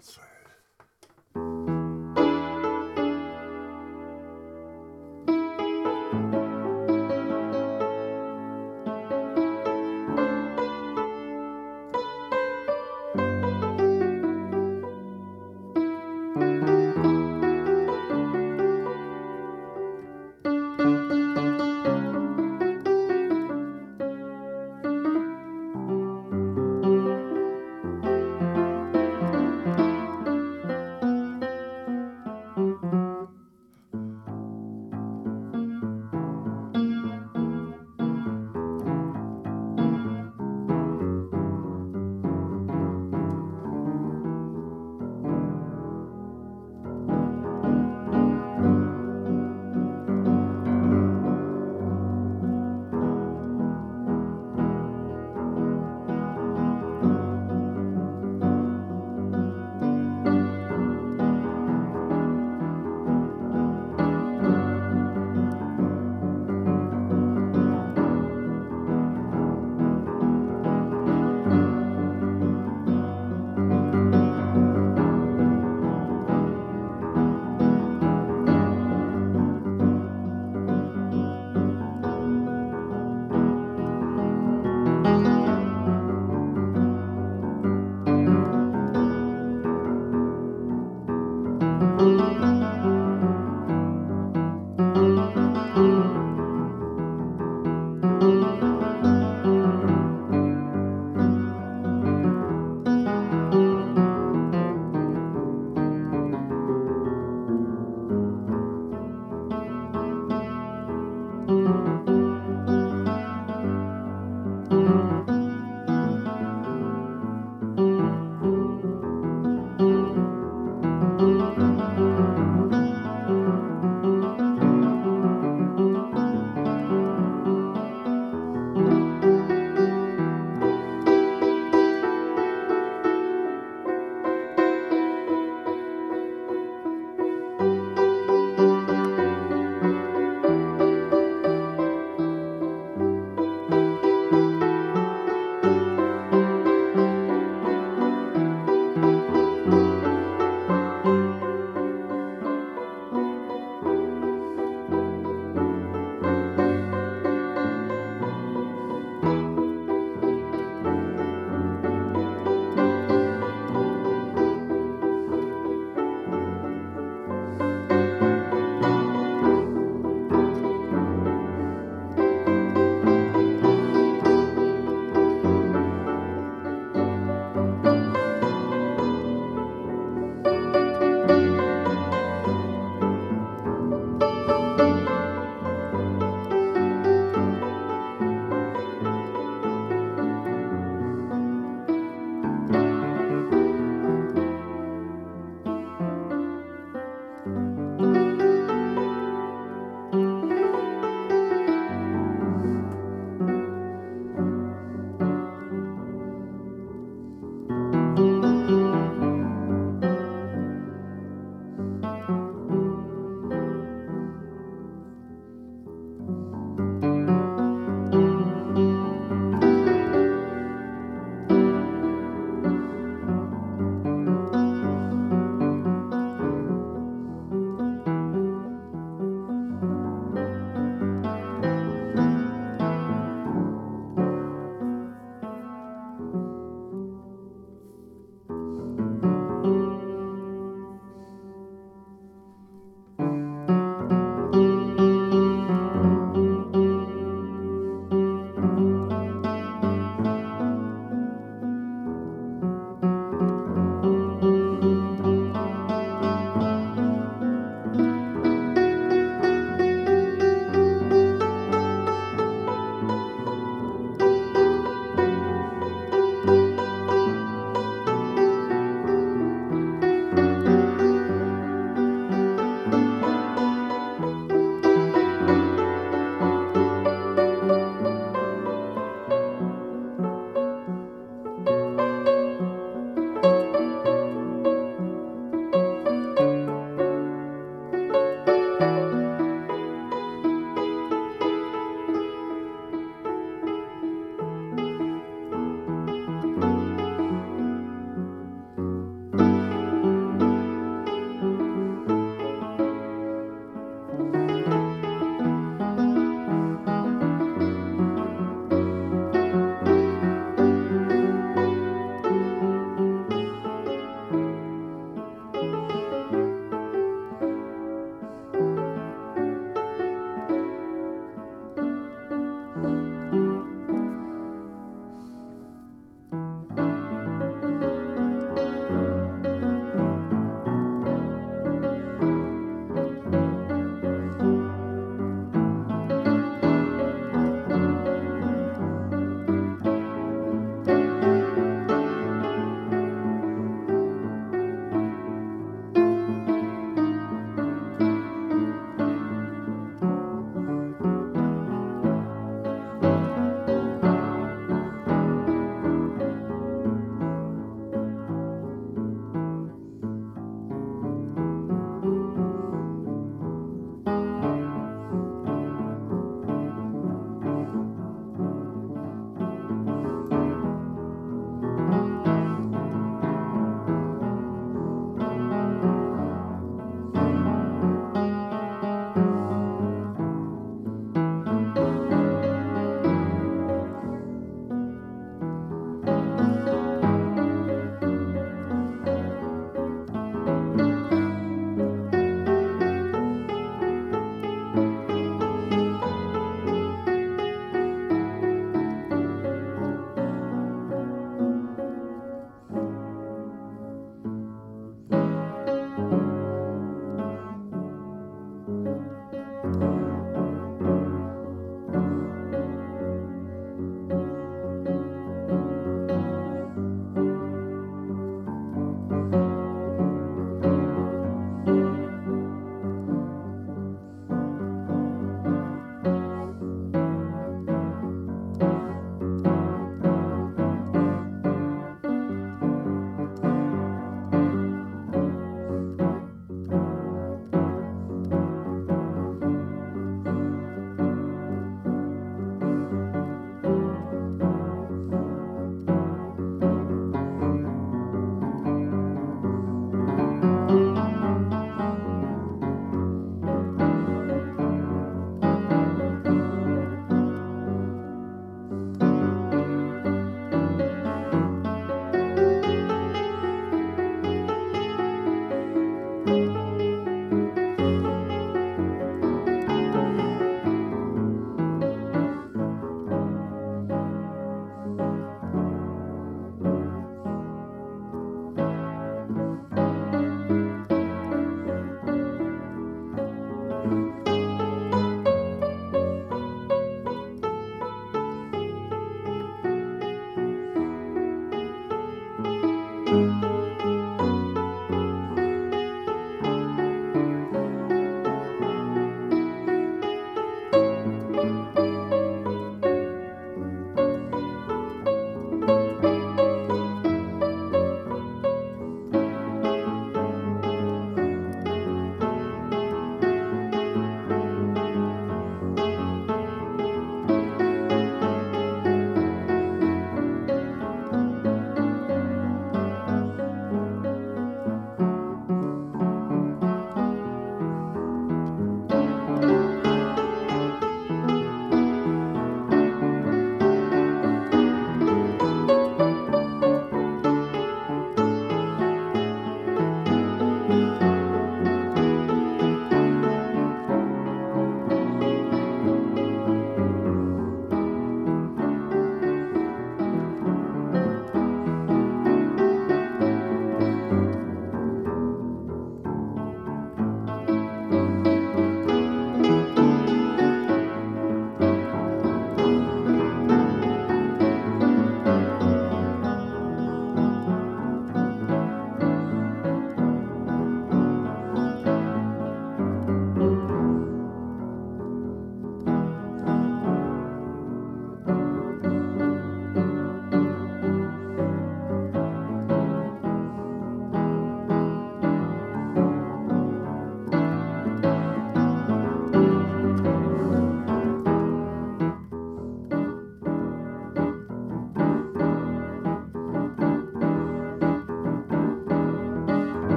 fiance.